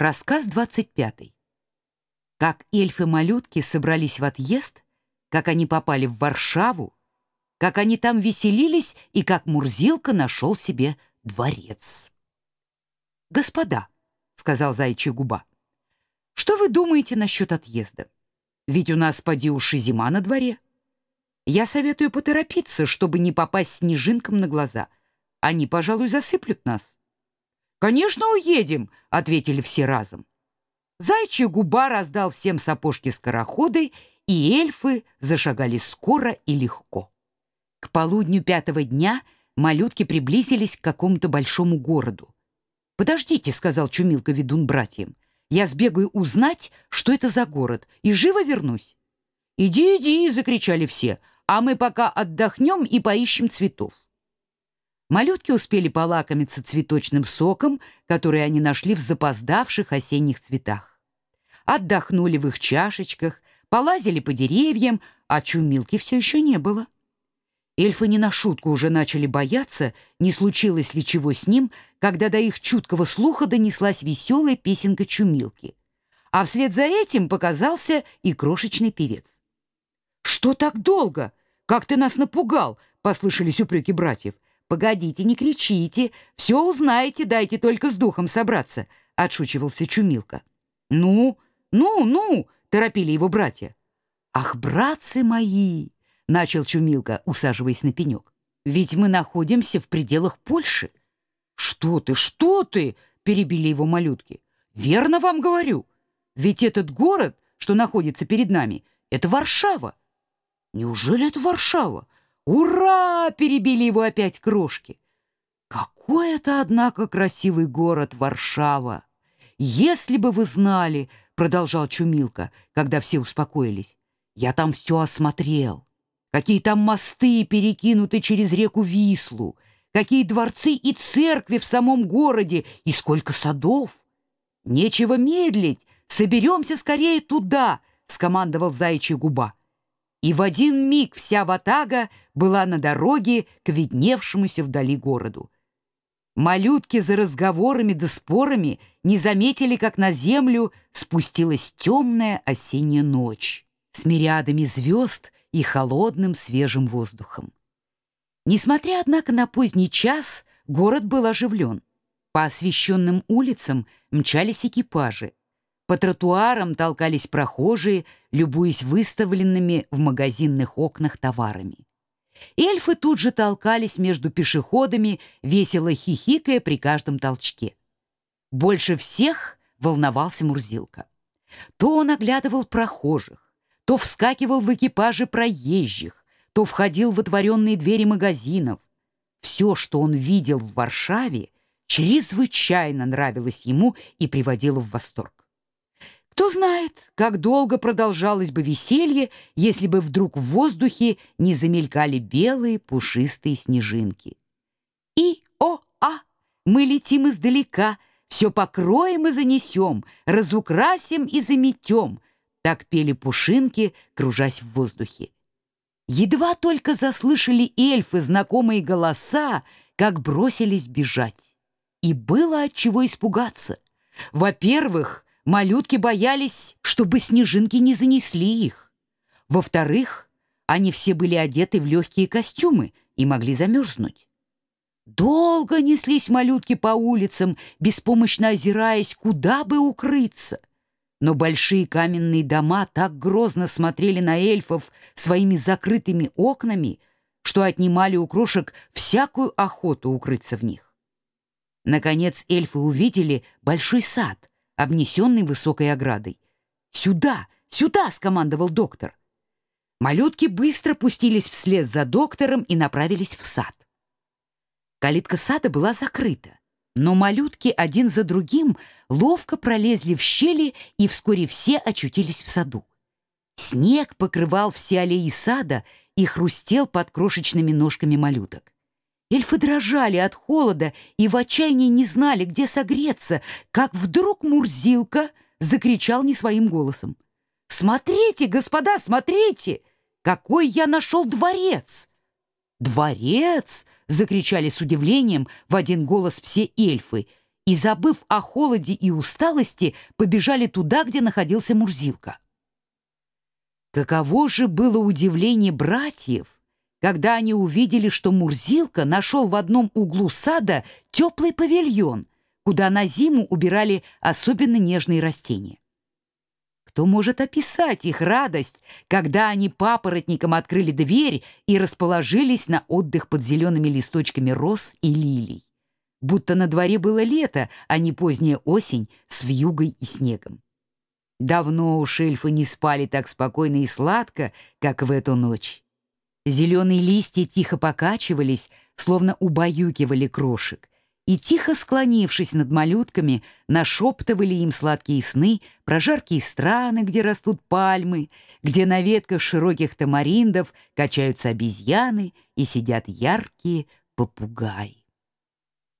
Рассказ 25. Как эльфы-малютки собрались в отъезд, как они попали в Варшаву, как они там веселились и как Мурзилка нашел себе дворец. «Господа», — сказал заячья губа, — «что вы думаете насчет отъезда? Ведь у нас, поди уж и зима на дворе. Я советую поторопиться, чтобы не попасть снежинкам на глаза. Они, пожалуй, засыплют нас». «Конечно, уедем», — ответили все разом. Зайчья губа раздал всем сапожки-скороходы, и эльфы зашагали скоро и легко. К полудню пятого дня малютки приблизились к какому-то большому городу. «Подождите», — сказал Чумилка ведун братьям, «я сбегаю узнать, что это за город, и живо вернусь». «Иди, иди!» — закричали все, «а мы пока отдохнем и поищем цветов». Малютки успели полакомиться цветочным соком, который они нашли в запоздавших осенних цветах. Отдохнули в их чашечках, полазили по деревьям, а чумилки все еще не было. Эльфы не на шутку уже начали бояться, не случилось ли чего с ним, когда до их чуткого слуха донеслась веселая песенка чумилки. А вслед за этим показался и крошечный певец. «Что так долго? Как ты нас напугал!» — послышались упреки братьев — «Погодите, не кричите, все узнаете, дайте только с духом собраться», — отшучивался Чумилка. «Ну, ну, ну!» — торопили его братья. «Ах, братцы мои!» — начал Чумилка, усаживаясь на пенек. «Ведь мы находимся в пределах Польши». «Что ты, что ты?» — перебили его малютки. «Верно вам говорю. Ведь этот город, что находится перед нами, это Варшава». «Неужели это Варшава?» «Ура!» — перебили его опять крошки. «Какой это, однако, красивый город Варшава! Если бы вы знали, — продолжал Чумилка, когда все успокоились, — я там все осмотрел. Какие там мосты перекинуты через реку Вислу, какие дворцы и церкви в самом городе, и сколько садов! Нечего медлить, соберемся скорее туда!» — скомандовал заячья губа и в один миг вся ватага была на дороге к видневшемуся вдали городу. Малютки за разговорами да спорами не заметили, как на землю спустилась темная осенняя ночь с мириадами звезд и холодным свежим воздухом. Несмотря, однако, на поздний час, город был оживлен. По освещенным улицам мчались экипажи, по тротуарам толкались прохожие, любуясь выставленными в магазинных окнах товарами. Эльфы тут же толкались между пешеходами, весело хихикая при каждом толчке. Больше всех волновался Мурзилка. То он оглядывал прохожих, то вскакивал в экипажи проезжих, то входил в отворенные двери магазинов. Все, что он видел в Варшаве, чрезвычайно нравилось ему и приводило в восторг. Кто знает, как долго продолжалось бы веселье, если бы вдруг в воздухе не замелькали белые пушистые снежинки. И-о-а! Мы летим издалека, все покроем и занесем, разукрасим и заметем. Так пели пушинки, кружась в воздухе. Едва только заслышали эльфы знакомые голоса, как бросились бежать. И было от чего испугаться. Во-первых, Малютки боялись, чтобы снежинки не занесли их. Во-вторых, они все были одеты в легкие костюмы и могли замерзнуть. Долго неслись малютки по улицам, беспомощно озираясь, куда бы укрыться. Но большие каменные дома так грозно смотрели на эльфов своими закрытыми окнами, что отнимали у крошек всякую охоту укрыться в них. Наконец эльфы увидели большой сад, обнесенный высокой оградой. «Сюда! Сюда!» — скомандовал доктор. Малютки быстро пустились вслед за доктором и направились в сад. Калитка сада была закрыта, но малютки один за другим ловко пролезли в щели и вскоре все очутились в саду. Снег покрывал все аллеи сада и хрустел под крошечными ножками малюток. Эльфы дрожали от холода и в отчаянии не знали, где согреться, как вдруг Мурзилка закричал не своим голосом. «Смотрите, господа, смотрите! Какой я нашел дворец!» «Дворец!» — закричали с удивлением в один голос все эльфы, и, забыв о холоде и усталости, побежали туда, где находился Мурзилка. Каково же было удивление братьев, когда они увидели, что Мурзилка нашел в одном углу сада теплый павильон, куда на зиму убирали особенно нежные растения. Кто может описать их радость, когда они папоротником открыли дверь и расположились на отдых под зелеными листочками роз и лилий? Будто на дворе было лето, а не поздняя осень с вьюгой и снегом. Давно уж эльфы не спали так спокойно и сладко, как в эту ночь. Зеленые листья тихо покачивались, словно убаюкивали крошек, и, тихо склонившись над малютками, нашептывали им сладкие сны про жаркие страны, где растут пальмы, где на ветках широких тамариндов качаются обезьяны и сидят яркие попугаи.